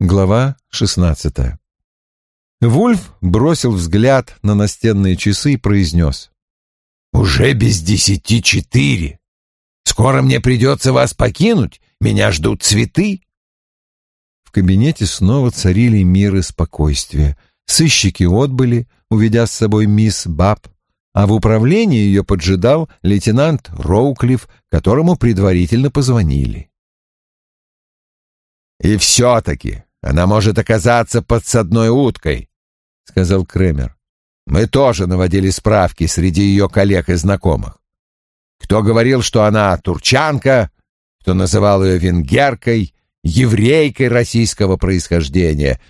Глава шестнадцатая. Вульф бросил взгляд на настенные часы и произнес. «Уже без десяти четыре. Скоро мне придется вас покинуть. Меня ждут цветы». В кабинете снова царили мир и спокойствие. Сыщики отбыли, уведя с собой мисс Баб, а в управлении ее поджидал лейтенант Роуклифф, которому предварительно позвонили. «И все-таки она может оказаться подсадной уткой», — сказал Кремер. «Мы тоже наводили справки среди ее коллег и знакомых. Кто говорил, что она турчанка, кто называл ее венгеркой, еврейкой российского происхождения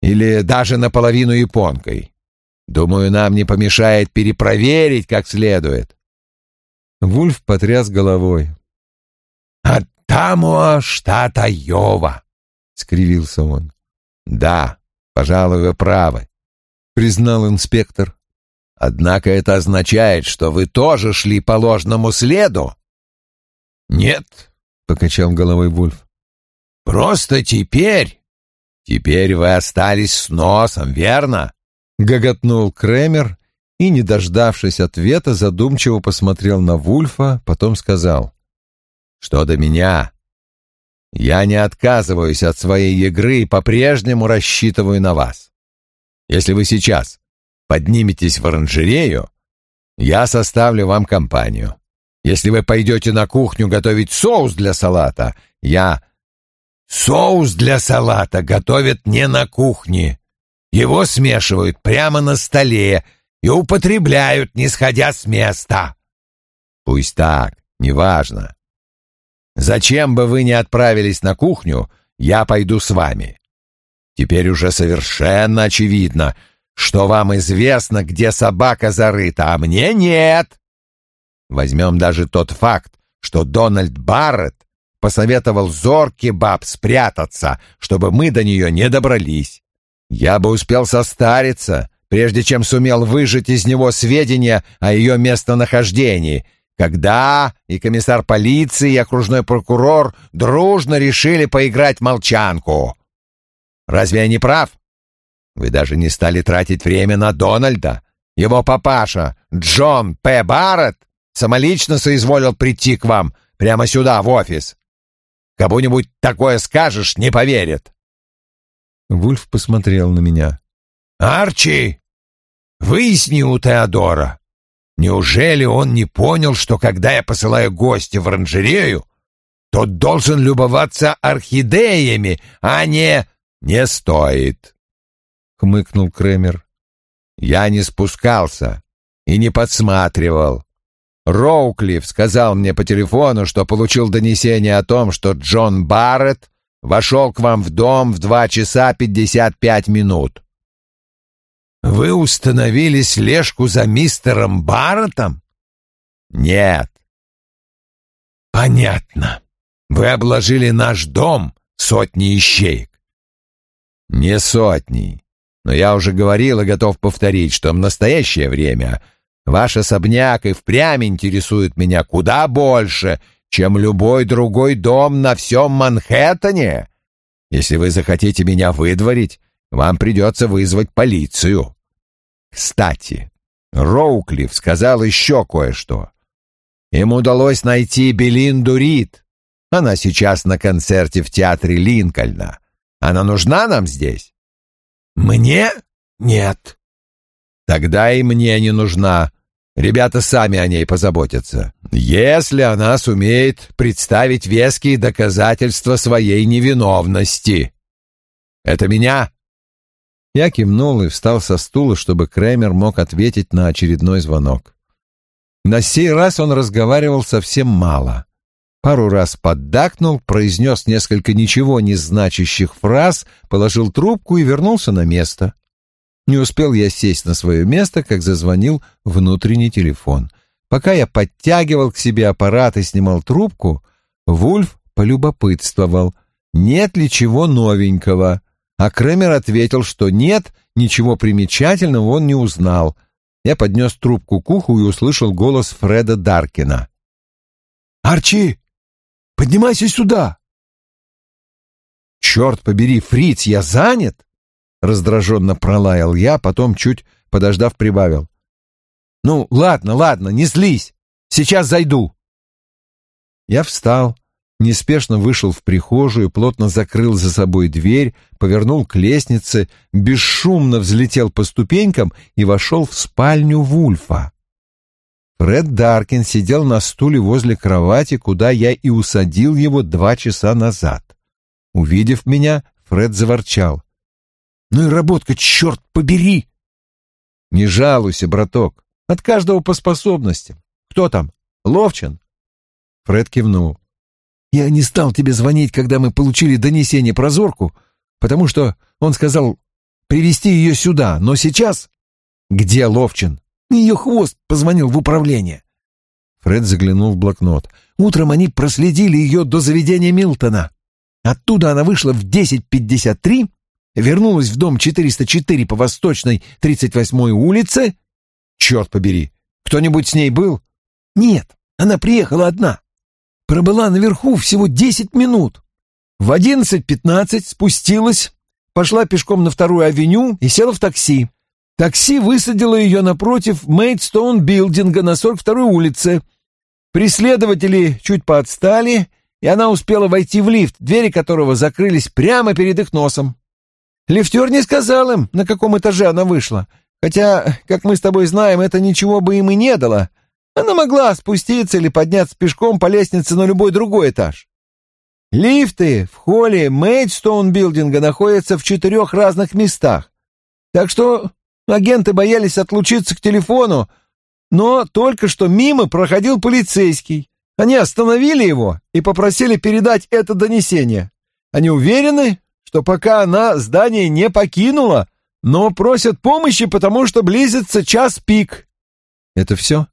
или даже наполовину японкой. Думаю, нам не помешает перепроверить как следует». Вульф потряс головой. «Оттамуа, штат Айова», — скривился он. «Да, пожалуй, вы правы», — признал инспектор. «Однако это означает, что вы тоже шли по ложному следу?» «Нет», — покачал головой Вульф. «Просто теперь...» «Теперь вы остались с носом, верно?» — гоготнул Кремер и, не дождавшись ответа, задумчиво посмотрел на Вульфа, потом сказал. «Что до меня, я не отказываюсь от своей игры и по-прежнему рассчитываю на вас. Если вы сейчас подниметесь в оранжерею, я составлю вам компанию. Если вы пойдете на кухню готовить соус для салата, я... Соус для салата готовят не на кухне. Его смешивают прямо на столе и употребляют, не сходя с места. Пусть так, неважно. Зачем бы вы не отправились на кухню, я пойду с вами. Теперь уже совершенно очевидно, что вам известно, где собака зарыта, а мне нет. Возьмем даже тот факт, что Дональд Барретт посоветовал зорке баб спрятаться, чтобы мы до нее не добрались. Я бы успел состариться, прежде чем сумел выжать из него сведения о ее местонахождении, когда и комиссар полиции, и окружной прокурор дружно решили поиграть молчанку. Разве я не прав? Вы даже не стали тратить время на Дональда. Его папаша, Джон П. Барретт, самолично соизволил прийти к вам прямо сюда, в офис. Кому-нибудь такое скажешь, не поверит. Вульф посмотрел на меня. «Арчи, выясни у Теодора, Неужели он не понял, что когда я посылаю гостя в оранжерею, тот должен любоваться орхидеями, а не... «Не стоит», — хмыкнул Кремер. «Я не спускался и не подсматривал. Роуклифф сказал мне по телефону, что получил донесение о том, что Джон Барретт вошел к вам в дом в два часа пятьдесят пять минут. Вы установили слежку за мистером Барреттом? Нет. Понятно. Вы обложили наш дом сотней ищеек. Не сотней. Но я уже говорил и готов повторить, что в настоящее время ваш особняк и впрямь интересует меня куда больше, чем любой другой дом на всем Манхэттене. Если вы захотите меня выдворить, вам придется вызвать полицию. Кстати, Роуклифф сказал еще кое-что. Им удалось найти Белинду Рид. Она сейчас на концерте в театре Линкольна. Она нужна нам здесь? Мне? Нет. Тогда и мне не нужна. Ребята сами о ней позаботятся. Если она сумеет представить веские доказательства своей невиновности. Это меня я кивнул и встал со стула, чтобы Кремер мог ответить на очередной звонок. На сей раз он разговаривал совсем мало. Пару раз поддакнул, произнес несколько ничего не значащих фраз, положил трубку и вернулся на место. Не успел я сесть на свое место, как зазвонил внутренний телефон. Пока я подтягивал к себе аппарат и снимал трубку, Вульф полюбопытствовал, нет ли чего новенького — а Кремер ответил, что нет, ничего примечательного он не узнал. Я поднес трубку к уху и услышал голос Фреда Даркина. «Арчи, поднимайся сюда!» черт побери, фриц, я занят!» Раздраженно пролаял я, потом, чуть подождав, прибавил. «Ну, ладно, ладно, не злись. Сейчас зайду». Я встал, неспешно вышел в прихожую, плотно закрыл за собой дверь, повернул к лестнице, бесшумно взлетел по ступенькам и вошел в спальню Вульфа. Фред Даркин сидел на стуле возле кровати, куда я и усадил его два часа назад. Увидев меня, Фред заворчал. «Ну и работка, черт побери!» «Не жалуйся, браток. От каждого по способностям. Кто там? Ловчин?» Фред кивнул. «Я не стал тебе звонить, когда мы получили донесение про Зорку, потому что он сказал привести ее сюда, но сейчас...» «Где Ловчин?» Ее хвост позвонил в управление. Фред заглянул в блокнот. Утром они проследили ее до заведения Милтона. Оттуда она вышла в 10.53, вернулась в дом 404 по Восточной 38-й улице. Черт побери, кто-нибудь с ней был? Нет, она приехала одна. Пробыла наверху всего 10 минут. В 11.15 спустилась, пошла пешком на вторую авеню и села в такси. Такси высадило ее напротив Мейдстоун билдинга на 42-й улице. Преследователи чуть поотстали, и она успела войти в лифт, двери которого закрылись прямо перед их носом. Лифтер не сказал им, на каком этаже она вышла, хотя, как мы с тобой знаем, это ничего бы им и не дало. Она могла спуститься или подняться пешком по лестнице на любой другой этаж. Лифты в холле Мейдстоун билдинга находятся в четырех разных местах. Так что Агенты боялись отлучиться к телефону, но только что мимо проходил полицейский. Они остановили его и попросили передать это донесение. Они уверены, что пока она здание не покинула, но просят помощи, потому что близится час пик. Это все?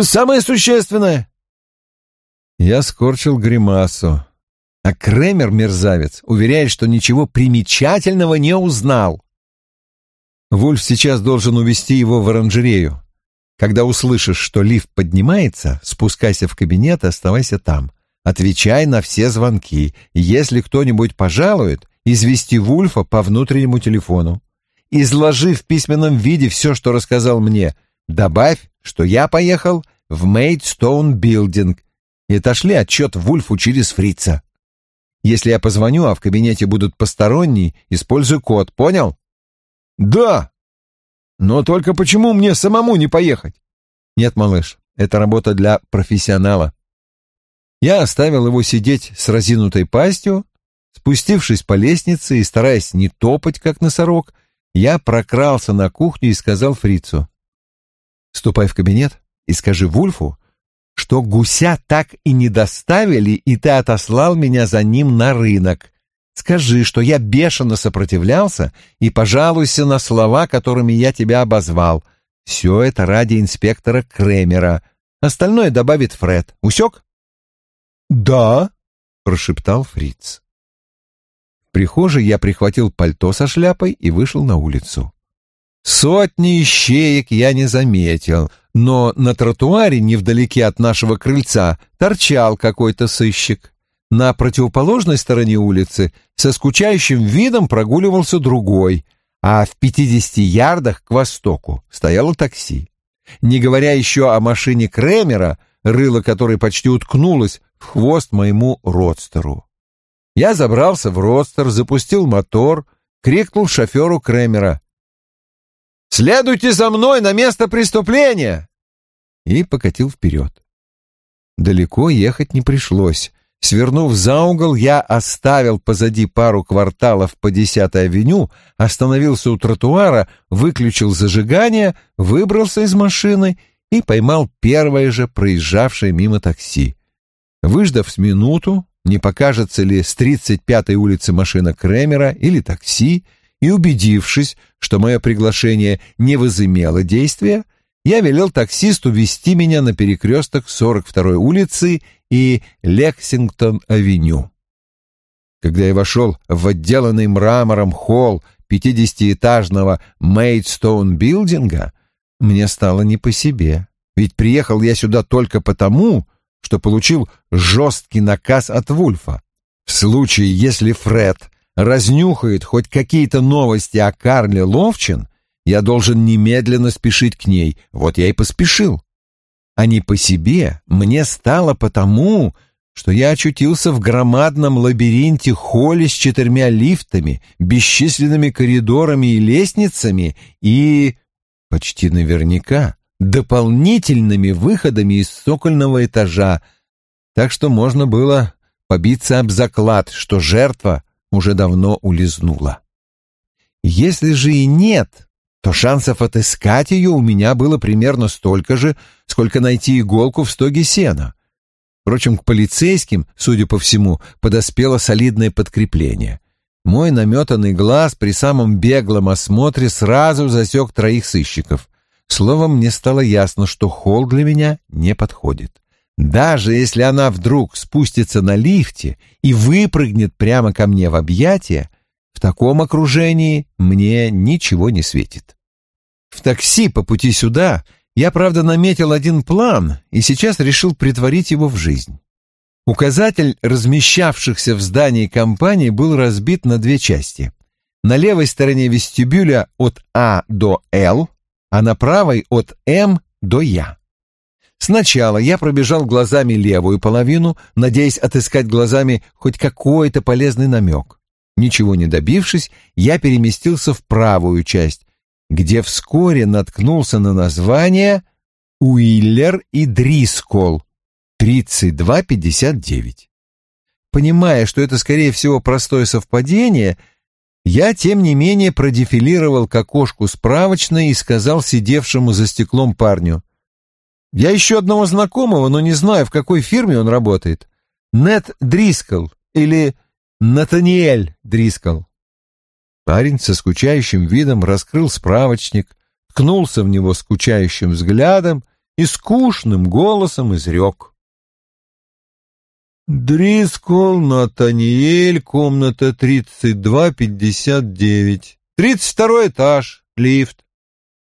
Самое существенное. Я скорчил гримасу. А Кремер, мерзавец, уверяет, что ничего примечательного не узнал. Вульф сейчас должен увести его в оранжерею. Когда услышишь, что лифт поднимается, спускайся в кабинет и оставайся там. Отвечай на все звонки. Если кто-нибудь пожалует, извести Вульфа по внутреннему телефону. Изложи в письменном виде все, что рассказал мне. Добавь, что я поехал в Мейдстоун Билдинг и отошли отчет Вульфу через фрица. Если я позвоню, а в кабинете будут посторонние, используй код, понял? «Да! Но только почему мне самому не поехать?» «Нет, малыш, это работа для профессионала». Я оставил его сидеть с разинутой пастью, спустившись по лестнице и стараясь не топать, как носорог, я прокрался на кухню и сказал фрицу. «Ступай в кабинет и скажи Вульфу, что гуся так и не доставили, и ты отослал меня за ним на рынок. Скажи, что я бешено сопротивлялся, и пожалуйся на слова, которыми я тебя обозвал. Все это ради инспектора Кремера. Остальное добавит Фред. Усек? «Да», — прошептал Фриц. В прихожей я прихватил пальто со шляпой и вышел на улицу. Сотни ищеек я не заметил, но на тротуаре невдалеке от нашего крыльца торчал какой-то сыщик. На противоположной стороне улицы со скучающим видом прогуливался другой, а в пятидесяти ярдах к востоку стояло такси. Не говоря еще о машине Кремера, рыло которой почти уткнулось в хвост моему родстеру. Я забрался в родстер, запустил мотор, крикнул шоферу Кремера. «Следуйте за мной на место преступления!» И покатил вперед. Далеко ехать не пришлось. Свернув за угол, я оставил позади пару кварталов по 10-й авеню, остановился у тротуара, выключил зажигание, выбрался из машины и поймал первое же проезжавшее мимо такси. Выждав с минуту, не покажется ли с 35-й улицы машина Кремера или такси, и убедившись, что мое приглашение не возымело действия, я велел таксисту везти меня на перекресток 42-й улицы и Лексингтон-авеню. Когда я вошел в отделанный мрамором холл пятидесятиэтажного Мейдстоун-билдинга, мне стало не по себе. Ведь приехал я сюда только потому, что получил жесткий наказ от Вульфа. В случае, если Фред разнюхает хоть какие-то новости о Карле Ловчин, я должен немедленно спешить к ней. Вот я и поспешил. А не по себе мне стало потому, что я очутился в громадном лабиринте холле с четырьмя лифтами, бесчисленными коридорами и лестницами и, почти наверняка, дополнительными выходами из сокольного этажа, так что можно было побиться об заклад, что жертва уже давно улизнула. Если же и нет, то шансов отыскать ее у меня было примерно столько же, сколько найти иголку в стоге сена. Впрочем, к полицейским, судя по всему, подоспело солидное подкрепление. Мой наметанный глаз при самом беглом осмотре сразу засек троих сыщиков. Словом, мне стало ясно, что холл для меня не подходит. Даже если она вдруг спустится на лифте и выпрыгнет прямо ко мне в объятия, в таком окружении мне ничего не светит. В такси по пути сюда я, правда, наметил один план и сейчас решил притворить его в жизнь. Указатель размещавшихся в здании компании был разбит на две части. На левой стороне вестибюля от А до Л, а на правой от М до Я. Сначала я пробежал глазами левую половину, надеясь отыскать глазами хоть какой-то полезный намек. Ничего не добившись, я переместился в правую часть, где вскоре наткнулся на название «Уиллер и Дрискол» 3259. Понимая, что это, скорее всего, простое совпадение, я, тем не менее, продефилировал к окошку справочной и сказал сидевшему за стеклом парню, «Я ищу одного знакомого, но не знаю, в какой фирме он работает. Нет Дрискл или Натаниэль Дрискл». Парень со скучающим видом раскрыл справочник, ткнулся в него скучающим взглядом и скучным голосом изрек. «Дрискол, Натаниэль, комната 3259. Тридцать второй этаж, лифт».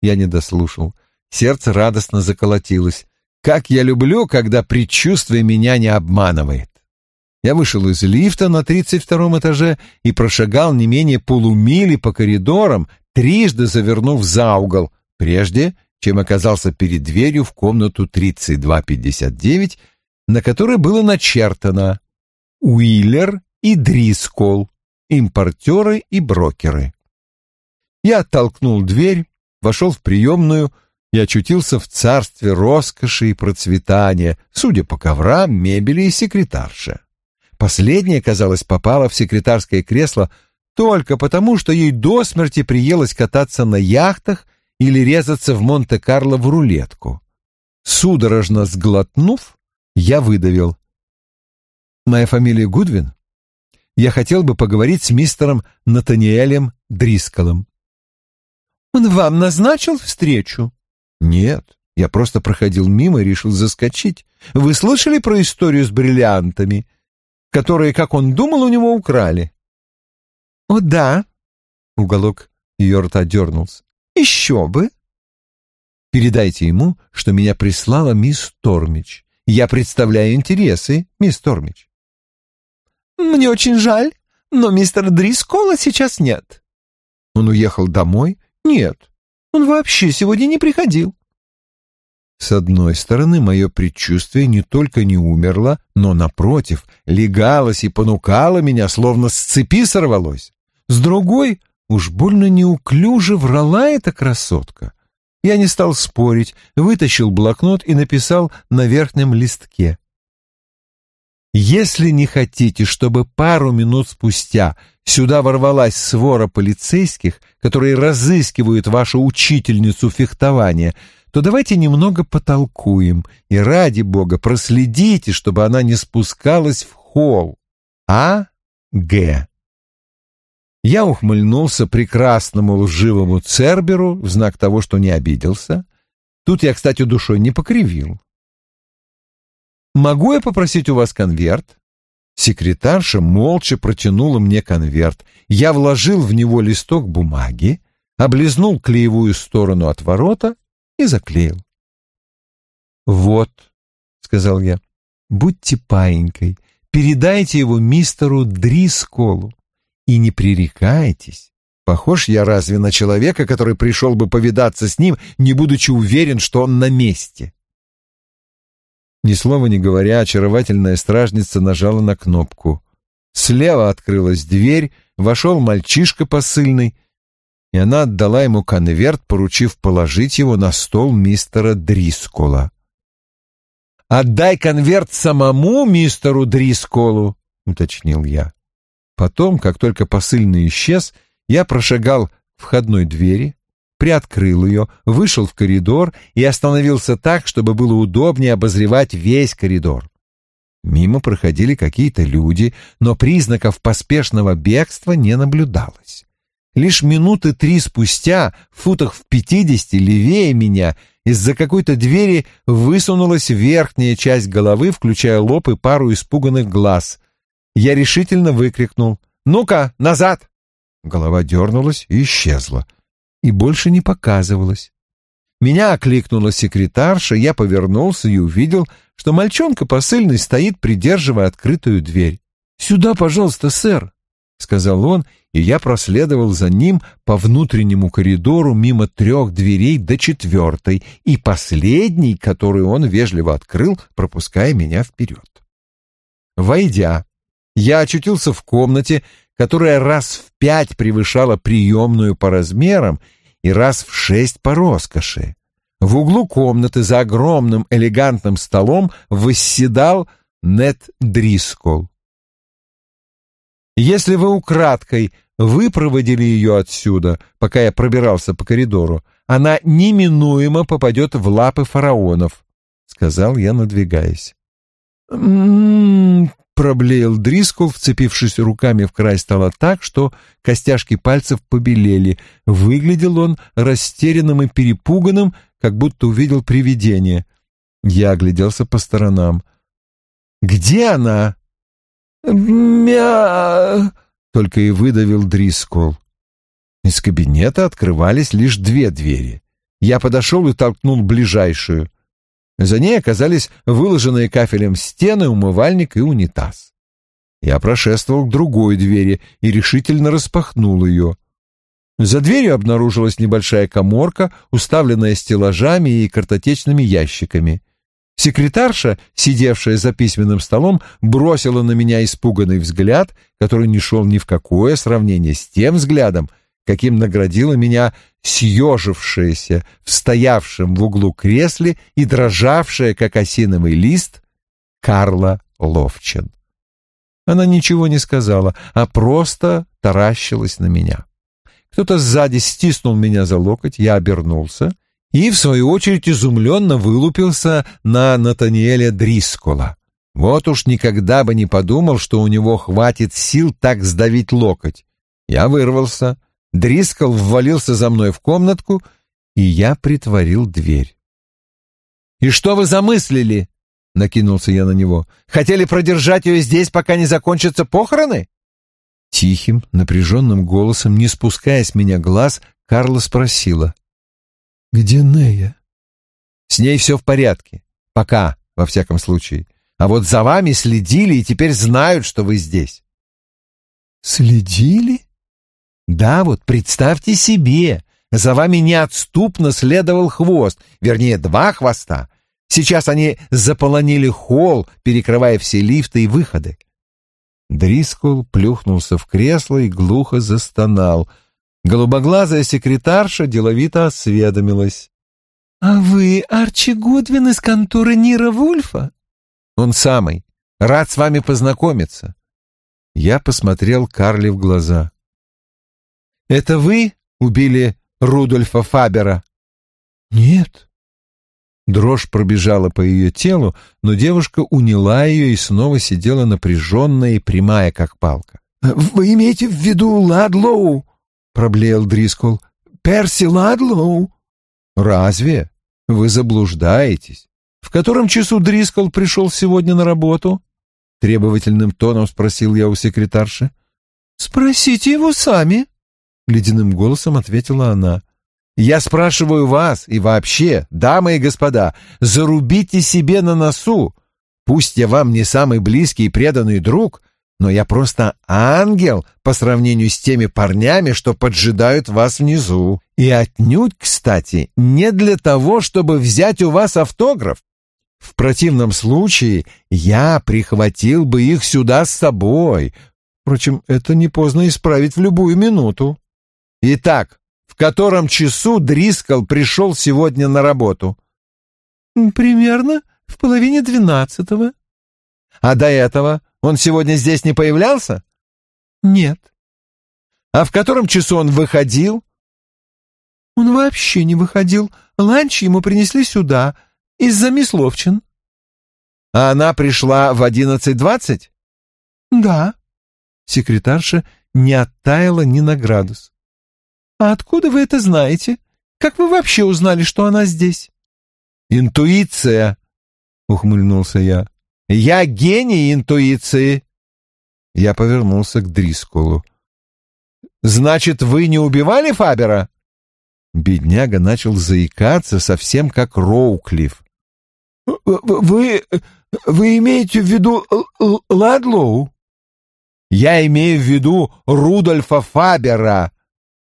Я не дослушал. Сердце радостно заколотилось. Как я люблю, когда предчувствие меня не обманывает. Я вышел из лифта на тридцать втором этаже и прошагал не менее полумили по коридорам, трижды завернув за угол, прежде чем оказался перед дверью в комнату 3259, на которой было начертано «Уиллер и Дрискол, импортеры и брокеры». Я оттолкнул дверь, вошел в приемную и очутился в царстве роскоши и процветания, судя по коврам, мебели и секретарше. Последняя, казалось, попала в секретарское кресло только потому, что ей до смерти приелось кататься на яхтах или резаться в Монте-Карло в рулетку. Судорожно сглотнув, я выдавил. «Моя фамилия Гудвин. Я хотел бы поговорить с мистером Натаниэлем Дрисколом». «Он вам назначил встречу?» «Нет, я просто проходил мимо и решил заскочить. Вы слышали про историю с бриллиантами? которые, как он думал, у него украли. «О, да!» — уголок ее рта дернулся. «Еще бы!» «Передайте ему, что меня прислала мисс Тормич. Я представляю интересы, мисс Тормич». «Мне очень жаль, но мистера Дрискола сейчас нет». «Он уехал домой?» «Нет, он вообще сегодня не приходил». С одной стороны, мое предчувствие не только не умерло, но, напротив, легалось и понукало меня, словно с цепи сорвалось. С другой, уж больно неуклюже врала эта красотка. Я не стал спорить, вытащил блокнот и написал на верхнем листке. Если не хотите, чтобы пару минут спустя сюда ворвалась свора полицейских, которые разыскивают вашу учительницу фехтования, то давайте немного потолкуем и, ради бога, проследите, чтобы она не спускалась в холл. А. Г. Я ухмыльнулся прекрасному лживому Церберу в знак того, что не обиделся. Тут я, кстати, душой не покривил. «Могу я попросить у вас конверт?» Секретарша молча протянула мне конверт. Я вложил в него листок бумаги, облизнул клеевую сторону от ворота и заклеил. «Вот», — сказал я, — «будьте паинькой, передайте его мистеру Дрисколу. и не пререкаетесь. Похож я разве на человека, который пришел бы повидаться с ним, не будучи уверен, что он на месте? Ни слова не говоря, очаровательная стражница нажала на кнопку. Слева открылась дверь, вошел мальчишка посыльный, и она отдала ему конверт, поручив положить его на стол мистера Дрискола. «Отдай конверт самому мистеру Дрисколу», — уточнил я. Потом, как только посыльный исчез, я прошагал к входной двери, приоткрыл ее, вышел в коридор и остановился так, чтобы было удобнее обозревать весь коридор. Мимо проходили какие-то люди, но признаков поспешного бегства не наблюдалось. Лишь минуты три спустя, в футах в пятидесяти левее меня, из-за какой-то двери высунулась верхняя часть головы, включая лоб и пару испуганных глаз. Я решительно выкрикнул «Ну-ка, назад!» Голова дернулась и исчезла, и больше не показывалась. Меня окликнула секретарша, я повернулся и увидел, что мальчонка посыльный стоит, придерживая открытую дверь. «Сюда, пожалуйста, сэр», — сказал он, и я проследовал за ним по внутреннему коридору мимо трех дверей до четвертой и последней, которую он вежливо открыл, пропуская меня вперед. Войдя, я очутился в комнате, которая раз в пять превышала приемную по размерам и раз в шесть по роскоши. В углу комнаты за огромным элегантным столом восседал Нет Дрискол. Если вы украдкой выпроводили ее отсюда, пока я пробирался по коридору, она неминуемо попадет в лапы фараонов, — сказал я, надвигаясь. «М-м-м», проблеял Дрискул, вцепившись руками в край стола так, что костяшки пальцев побелели. Выглядел он растерянным и перепуганным, как будто увидел привидение. Я огляделся по сторонам. «Где она?» «Мя...» — только и выдавил Дрискол. Из кабинета открывались лишь две двери. Я подошел и толкнул ближайшую. За ней оказались выложенные кафелем стены, умывальник и унитаз. Я прошествовал к другой двери и решительно распахнул ее. За дверью обнаружилась небольшая коморка, уставленная стеллажами и картотечными ящиками. Секретарша, сидевшая за письменным столом, бросила на меня испуганный взгляд, который не шел ни в какое сравнение с тем взглядом, каким наградила меня съежившаяся в стоявшем в углу кресле и дрожавшая, как осиновый лист, Карла Ловчин. Она ничего не сказала, а просто таращилась на меня. Кто-то сзади стиснул меня за локоть, я обернулся и, в свою очередь, изумленно вылупился на Натаниэля Дрискола. Вот уж никогда бы не подумал, что у него хватит сил так сдавить локоть. Я вырвался, Дрискол ввалился за мной в комнатку, и я притворил дверь. «И что вы замыслили?» — накинулся я на него. «Хотели продержать ее здесь, пока не закончатся похороны?» Тихим, напряженным голосом, не спуская с меня глаз, Карла спросила. «Где Нея?» «С ней все в порядке. Пока, во всяком случае. А вот за вами следили и теперь знают, что вы здесь». «Следили?» Да, вот представьте себе, за вами неотступно следовал хвост, вернее, два хвоста. Сейчас они заполонили холл, перекрывая все лифты и выходы. Дрискул плюхнулся в кресло и глухо застонал. Голубоглазая секретарша деловито осведомилась. — А вы Арчи Гудвин из конторы Нира Вульфа? — Он самый. Рад с вами познакомиться. Я посмотрел Карли в глаза. Это вы убили Рудольфа Фабера? Нет. Дрожь пробежала по ее телу, но девушка уняла ее и снова сидела напряженная и прямая, как палка. «Вы имеете в виду Ладлоу?» — проблеял Дрискол. «Перси Ладлоу?» «Разве? Вы заблуждаетесь. В котором часу Дрискол пришел сегодня на работу?» Требовательным тоном спросил я у секретарши. «Спросите его сами», — ледяным голосом ответила она. «Я спрашиваю вас и вообще, дамы и господа, зарубите себе на носу. Пусть я вам не самый близкий и преданный друг, но я просто ангел по сравнению с теми парнями, что поджидают вас внизу. И отнюдь, кстати, не для того, чтобы взять у вас автограф. В противном случае я прихватил бы их сюда с собой. Впрочем, это не поздно исправить в любую минуту. Итак, в котором часу Дрискал пришел сегодня на работу? Примерно в половине двенадцатого. А до этого он сегодня здесь не появлялся? Нет. А в котором часу он выходил? Он вообще не выходил. Ланч ему принесли сюда, из-за мисс Ловчин. А она пришла в одиннадцать двадцать? Да. Секретарша не оттаяла ни на градус. А откуда вы это знаете? Как вы вообще узнали, что она здесь? Интуиция, ухмыльнулся я. Я гений интуиции. Я повернулся к Дрискулу. Значит, вы не убивали Фабера? Бедняга начал заикаться, совсем как Роуклифф. Вы... вы имеете в виду Ладлоу? Я имею в виду Рудольфа Фабера.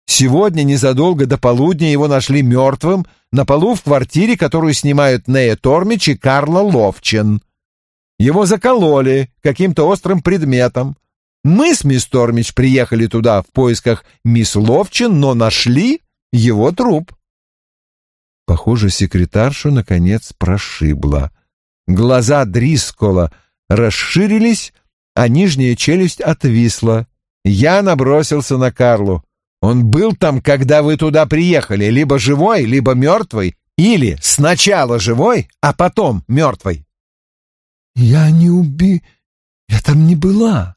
Сегодня, незадолго до полудня, его нашли мертвым на полу в квартире, которую снимают Нея Тормич и Карла Ловчин. Его закололи каким-то острым предметом. Мы с мисс Тормич приехали туда в поисках мисс Ловчин, но нашли его труп. Похоже, секретаршу, наконец, прошибло. Глаза Дрискола расширились, а нижняя челюсть отвисла. Я набросился на Карлу. Он был там, когда вы туда приехали, либо живой, либо мертвый, или сначала живой, а потом мертвый. «Я не уби... Я там не была».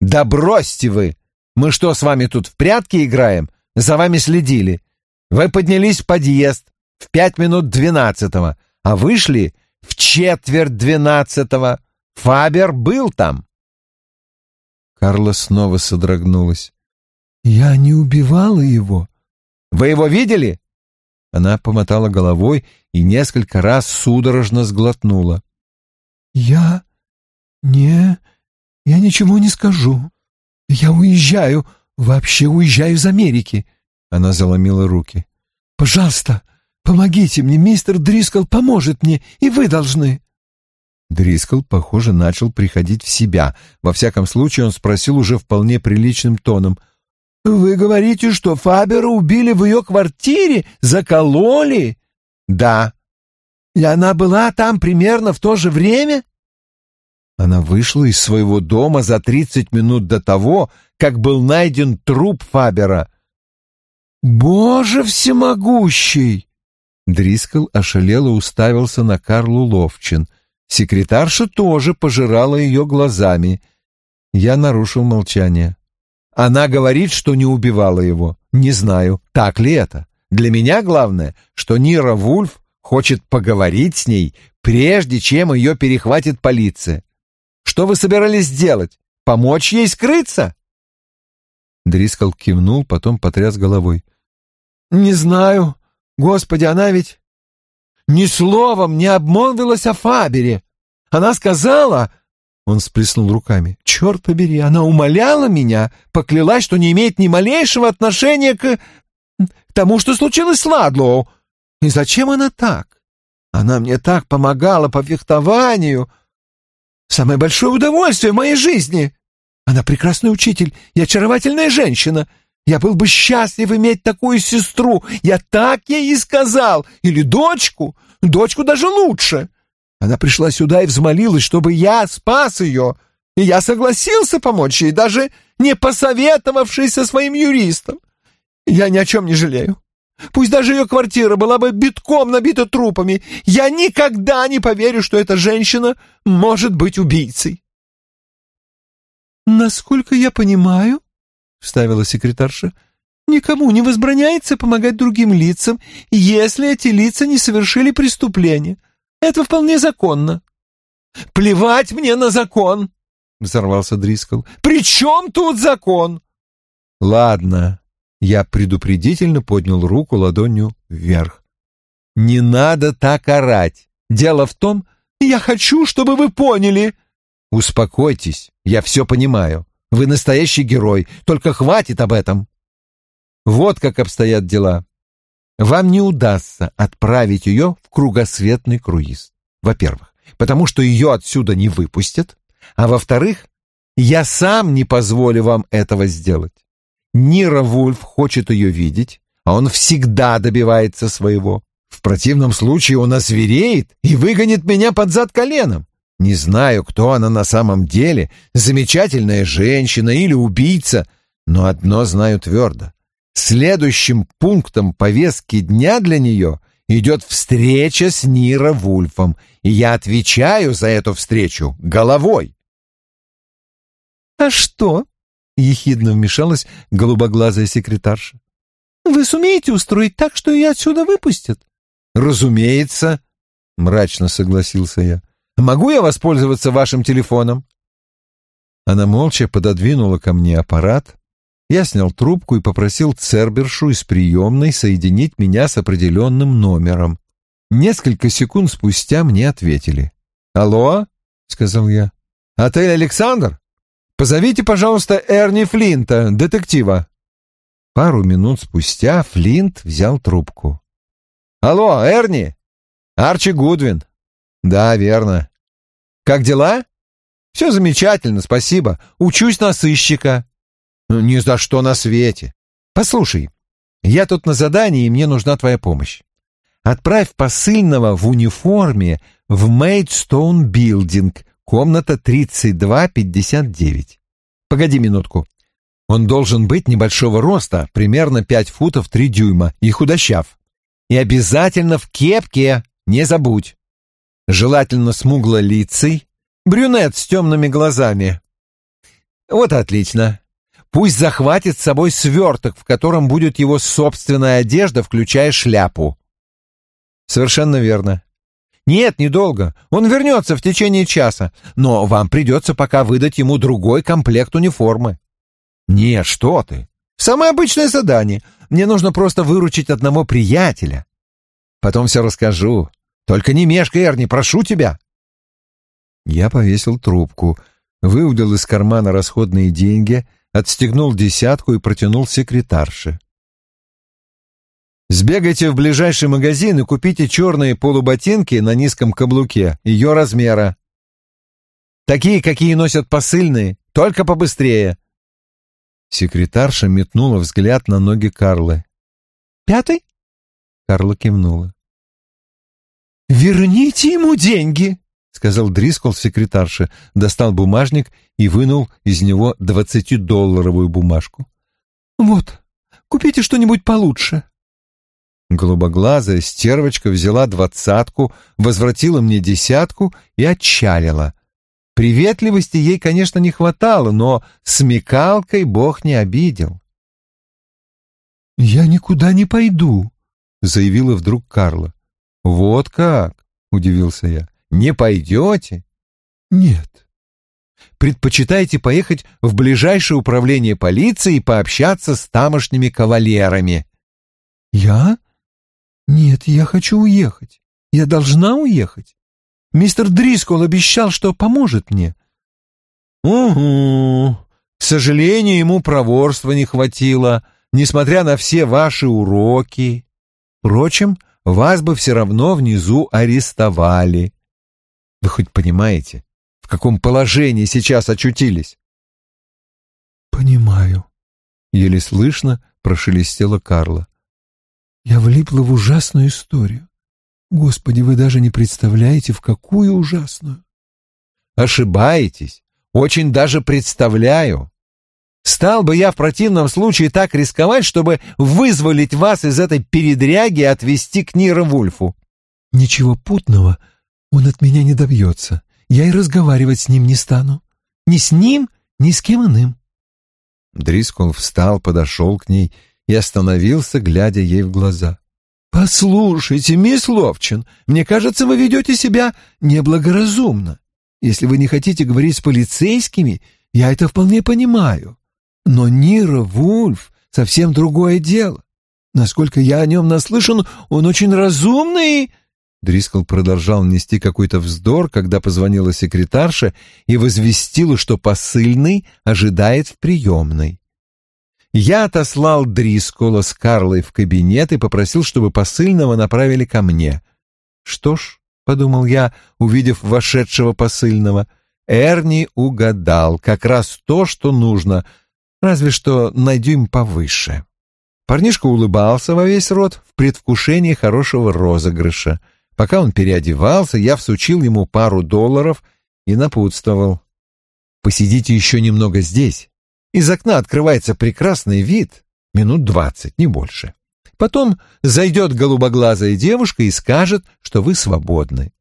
«Да бросьте вы! Мы что, с вами тут в прятки играем? За вами следили. Вы поднялись в подъезд в пять минут двенадцатого, а вышли в четверть двенадцатого. Фабер был там». Карла снова содрогнулась. «Я не убивала его». «Вы его видели?» Она помотала головой и несколько раз судорожно сглотнула. «Я... не... я ничего не скажу. Я уезжаю, вообще уезжаю из Америки». Она заломила руки. «Пожалуйста, помогите мне, мистер Дрискл поможет мне, и вы должны». Дрискл, похоже, начал приходить в себя. Во всяком случае, он спросил уже вполне приличным тоном. «Вы говорите, что Фабера убили в ее квартире? Закололи?» «Да», и она была там примерно в то же время? Она вышла из своего дома за тридцать минут до того, как был найден труп Фабера. «Боже всемогущий!» Дрискл ошалело уставился на Карлу Ловчин. Секретарша тоже пожирала ее глазами. Я нарушил молчание. Она говорит, что не убивала его. Не знаю, так ли это. Для меня главное, что Нира Вульф хочет поговорить с ней, прежде чем ее перехватит полиция. Что вы собирались сделать? Помочь ей скрыться?» Дрискал кивнул, потом потряс головой. «Не знаю. Господи, она ведь ни словом не обмолвилась о Фабере. Она сказала...» Он сплеснул руками. «Черт побери, она умоляла меня, поклялась, что не имеет ни малейшего отношения к... к тому, что случилось с Ладлоу, и зачем она так? Она мне так помогала по фехтованию. Самое большое удовольствие в моей жизни. Она прекрасный учитель и очаровательная женщина. Я был бы счастлив иметь такую сестру. Я так ей и сказал. Или дочку. Дочку даже лучше. Она пришла сюда и взмолилась, чтобы я спас ее. И я согласился помочь ей, даже не посоветовавшись со своим юристом. Я ни о чем не жалею. Пусть даже ее квартира была бы битком набита трупами, я никогда не поверю, что эта женщина может быть убийцей. «Насколько я понимаю, — вставила секретарша, — никому не возбраняется помогать другим лицам, если эти лица не совершили преступление. Это вполне законно». «Плевать мне на закон!» — взорвался Дрискл. «При чем тут закон?» «Ладно, я предупредительно поднял руку ладонью вверх. «Не надо так орать. Дело в том, я хочу, чтобы вы поняли. Успокойтесь, я все понимаю. Вы настоящий герой, только хватит об этом. Вот как обстоят дела. Вам не удастся отправить ее в кругосветный круиз. Во-первых, потому что ее отсюда не выпустят, а во-вторых, я сам не позволю вам этого сделать. Нира Вульф хочет ее видеть, а он всегда добивается своего. В противном случае он озвереет и выгонит меня под зад коленом. Не знаю, кто она на самом деле, замечательная женщина или убийца, но одно знаю твердо. Следующим пунктом повестки дня для нее идет встреча с Нира Вульфом, и я отвечаю за эту встречу головой. «А что?» — ехидно вмешалась голубоглазая секретарша. «Вы сумеете устроить так, что ее отсюда выпустят?» «Разумеется», — мрачно согласился я. «Могу я воспользоваться вашим телефоном?» Она молча пододвинула ко мне аппарат. Я снял трубку и попросил Цербершу из приемной соединить меня с определенным номером. Несколько секунд спустя мне ответили. «Алло?» — сказал я. «Отель «Александр»? Позовите, пожалуйста, Эрни Флинта, детектива». Пару минут спустя Флинт взял трубку. «Алло, Эрни? Арчи Гудвин?» «Да, верно. Как дела?» «Все замечательно, спасибо. Учусь на сыщика». «Ни за что на свете. Послушай, я тут на задании, и мне нужна твоя помощь. Отправь посыльного в униформе в Мейдстоун Билдинг Комната 3259. Погоди минутку. Он должен быть небольшого роста, примерно 5 футов 3 дюйма, и худощав. И обязательно в кепке, не забудь. Желательно смуглолицый, брюнет с темными глазами. Вот отлично. Пусть захватит с собой сверток, в котором будет его собственная одежда, включая шляпу. Совершенно верно. «Нет, недолго. Он вернется в течение часа, но вам придется пока выдать ему другой комплект униформы». «Нет, что ты. Самое обычное задание. Мне нужно просто выручить одного приятеля. Потом все расскажу. Только не мешкай, Эрни, прошу тебя». Я повесил трубку, выудил из кармана расходные деньги, отстегнул десятку и протянул секретарше. Сбегайте в ближайший магазин и купите черные полуботинки на низком каблуке, ее размера. Такие, какие носят посыльные, только побыстрее. Секретарша метнула взгляд на ноги Карлы. «Пятый?» Карла кивнула. «Верните ему деньги!» — сказал Дрискол секретарше, достал бумажник и вынул из него двадцатидолларовую бумажку. «Вот, купите что-нибудь получше». Голубоглазая стервочка взяла двадцатку, возвратила мне десятку и отчалила. Приветливости ей, конечно, не хватало, но смекалкой бог не обидел. «Я никуда не пойду», — заявила вдруг Карла. «Вот как?» — удивился я. «Не пойдете?» «Нет». «Предпочитаете поехать в ближайшее управление полиции и пообщаться с тамошними кавалерами?» «Я? «Нет, я хочу уехать. Я должна уехать. Мистер Дрискол обещал, что поможет мне». «Угу. К сожалению, ему проворства не хватило, несмотря на все ваши уроки. Впрочем, вас бы все равно внизу арестовали. Вы хоть понимаете, в каком положении сейчас очутились?» «Понимаю», — еле слышно прошелестела Карла. Я влипла в ужасную историю. Господи, вы даже не представляете, в какую ужасную. Ошибаетесь. Очень даже представляю. Стал бы я в противном случае так рисковать, чтобы вызволить вас из этой передряги и отвезти к Нира Вульфу? Ничего путного он от меня не добьется. Я и разговаривать с ним не стану. Ни с ним, ни с кем иным. Дрискол встал, подошел к ней и остановился, глядя ей в глаза. «Послушайте, мисс Ловчин, мне кажется, вы ведете себя неблагоразумно. Если вы не хотите говорить с полицейскими, я это вполне понимаю. Но Нира Вульф — совсем другое дело. Насколько я о нем наслышан, он очень разумный Дрискл продолжал нести какой-то вздор, когда позвонила секретарша и возвестила, что посыльный ожидает в приемной. Я отослал Дрискола с Карлой в кабинет и попросил, чтобы посыльного направили ко мне. Что ж, — подумал я, увидев вошедшего посыльного, — Эрни угадал как раз то, что нужно, разве что на дюйм повыше. Парнишка улыбался во весь рот в предвкушении хорошего розыгрыша — Пока он переодевался, я всучил ему пару долларов и напутствовал. «Посидите еще немного здесь. Из окна открывается прекрасный вид, минут двадцать, не больше. Потом зайдет голубоглазая девушка и скажет, что вы свободны.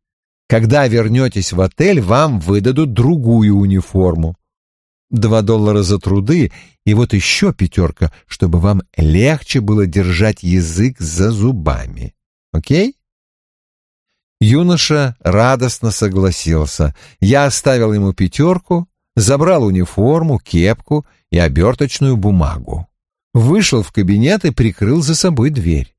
Когда вернетесь в отель, вам выдадут другую униформу. Два доллара за труды и вот еще пятерка, чтобы вам легче было держать язык за зубами. Окей? Юноша радостно согласился. Я оставил ему пятерку, забрал униформу, кепку и оберточную бумагу. Вышел в кабинет и прикрыл за собой дверь.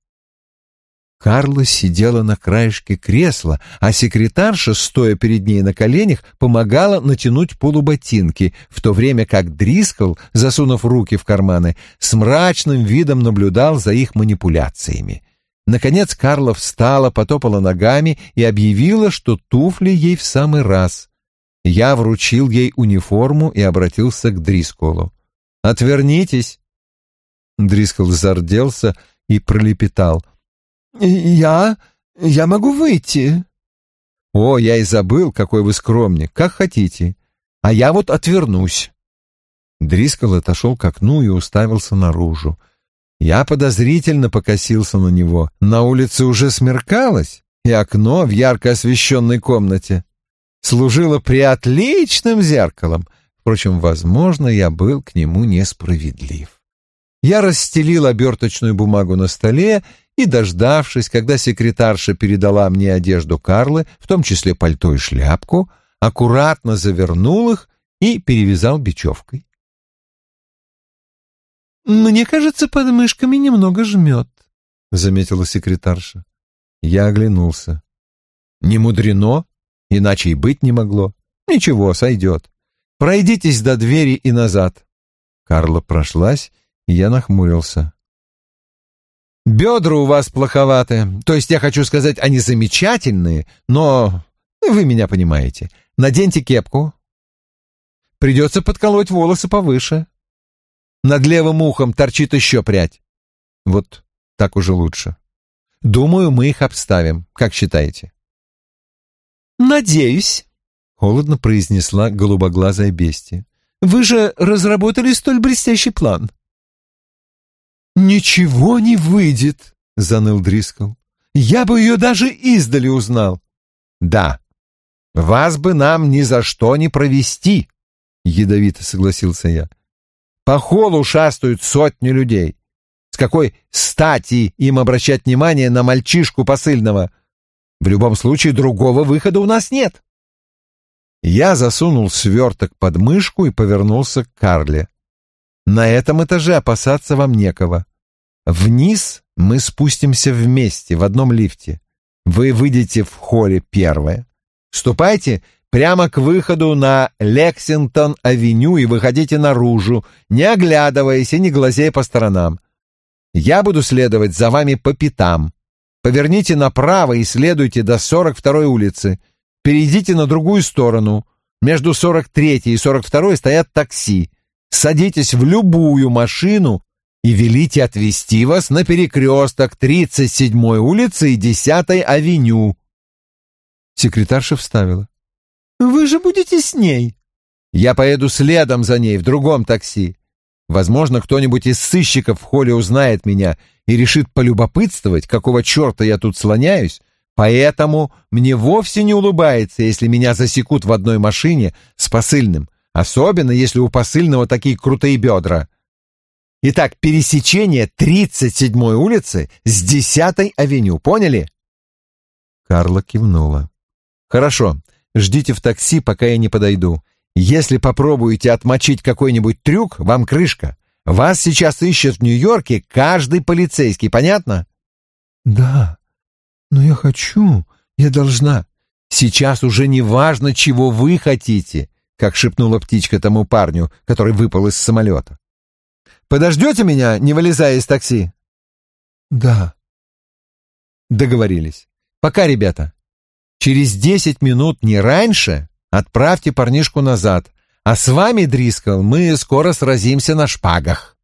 Карла сидела на краешке кресла, а секретарша, стоя перед ней на коленях, помогала натянуть полуботинки, в то время как Дрискл, засунув руки в карманы, с мрачным видом наблюдал за их манипуляциями. Наконец Карла встала, потопала ногами и объявила, что туфли ей в самый раз. Я вручил ей униформу и обратился к Дрисколу. «Отвернитесь!» Дрискол зарделся и пролепетал. «Я... я могу выйти». «О, я и забыл, какой вы скромник. Как хотите. А я вот отвернусь». Дрискол отошел к окну и уставился наружу. Я подозрительно покосился на него. На улице уже смеркалось, и окно в ярко освещенной комнате служило приотличным зеркалом. Впрочем, возможно, я был к нему несправедлив. Я расстелил оберточную бумагу на столе и, дождавшись, когда секретарша передала мне одежду Карлы, в том числе пальто и шляпку, аккуратно завернул их и перевязал бечевкой. «Мне кажется, под мышками немного жмет», — заметила секретарша. Я оглянулся. «Не мудрено, иначе и быть не могло. Ничего, сойдет. Пройдитесь до двери и назад». Карла прошлась, и я нахмурился. «Бедра у вас плоховаты. То есть я хочу сказать, они замечательные, но вы меня понимаете. Наденьте кепку. Придется подколоть волосы повыше. Над левым ухом торчит еще прядь. Вот так уже лучше. Думаю, мы их обставим. Как считаете? Надеюсь, холодно произнесла голубоглазая бестия. Вы же разработали столь блестящий план. Ничего не выйдет, заныл Дрискл. Я бы ее даже издали узнал. Да. Вас бы нам ни за что не провести, ядовито согласился я. По холу шастают сотни людей. С какой стати им обращать внимание на мальчишку посыльного? В любом случае другого выхода у нас нет. Я засунул сверток под мышку и повернулся к Карле. На этом этаже опасаться вам некого. Вниз мы спустимся вместе в одном лифте. Вы выйдете в холле первое. Ступайте прямо к выходу на Лексингтон-авеню и выходите наружу, не оглядываясь и не глазея по сторонам. Я буду следовать за вами по пятам. Поверните направо и следуйте до 42-й улицы. Перейдите на другую сторону. Между 43-й и 42-й стоят такси. Садитесь в любую машину и велите отвезти вас на перекресток 37-й улицы и 10-й авеню. Секретарша вставила. Вы же будете с ней. Я поеду следом за ней в другом такси. Возможно, кто-нибудь из сыщиков в холле узнает меня и решит полюбопытствовать, какого черта я тут слоняюсь, поэтому мне вовсе не улыбается, если меня засекут в одной машине с посыльным, особенно если у посыльного такие крутые бедра. Итак, пересечение 37-й улицы с 10-й авеню, поняли? Карла кивнула. Хорошо, Ждите в такси, пока я не подойду. Если попробуете отмочить какой-нибудь трюк, вам крышка. Вас сейчас ищет в Нью-Йорке каждый полицейский, понятно? Да, но я хочу, Я должна. Сейчас уже не важно, чего вы хотите, как шепнула птичка тому парню, который выпал из самолета. Подождете меня, не вылезая из такси? Да. Договорились. Пока, ребята. Через десять минут, не раньше, отправьте парнишку назад. А с вами, Дрискал, мы скоро сразимся на шпагах.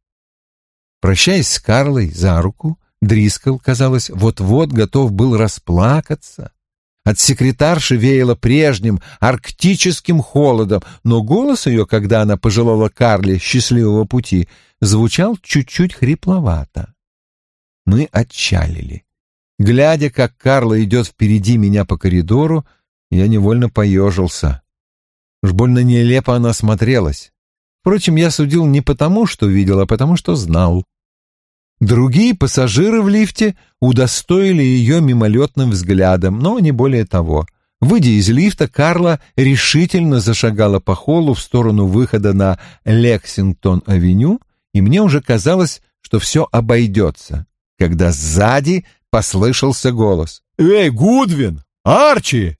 Прощаясь с Карлой за руку, Дрискал, казалось, вот-вот готов был расплакаться. От секретарши веяло прежним арктическим холодом, но голос ее, когда она пожелала Карле счастливого пути, звучал чуть-чуть хрипловато. Мы отчалили. Глядя, как Карла идет впереди меня по коридору, я невольно поежился. Уж больно нелепо она смотрелась. Впрочем, я судил не потому, что видел, а потому, что знал. Другие пассажиры в лифте удостоили ее мимолетным взглядом, но не более того. Выйдя из лифта, Карла решительно зашагала по холлу в сторону выхода на Лексингтон-авеню, и мне уже казалось, что все обойдется, когда сзади послышался голос. «Эй, Гудвин! Арчи!»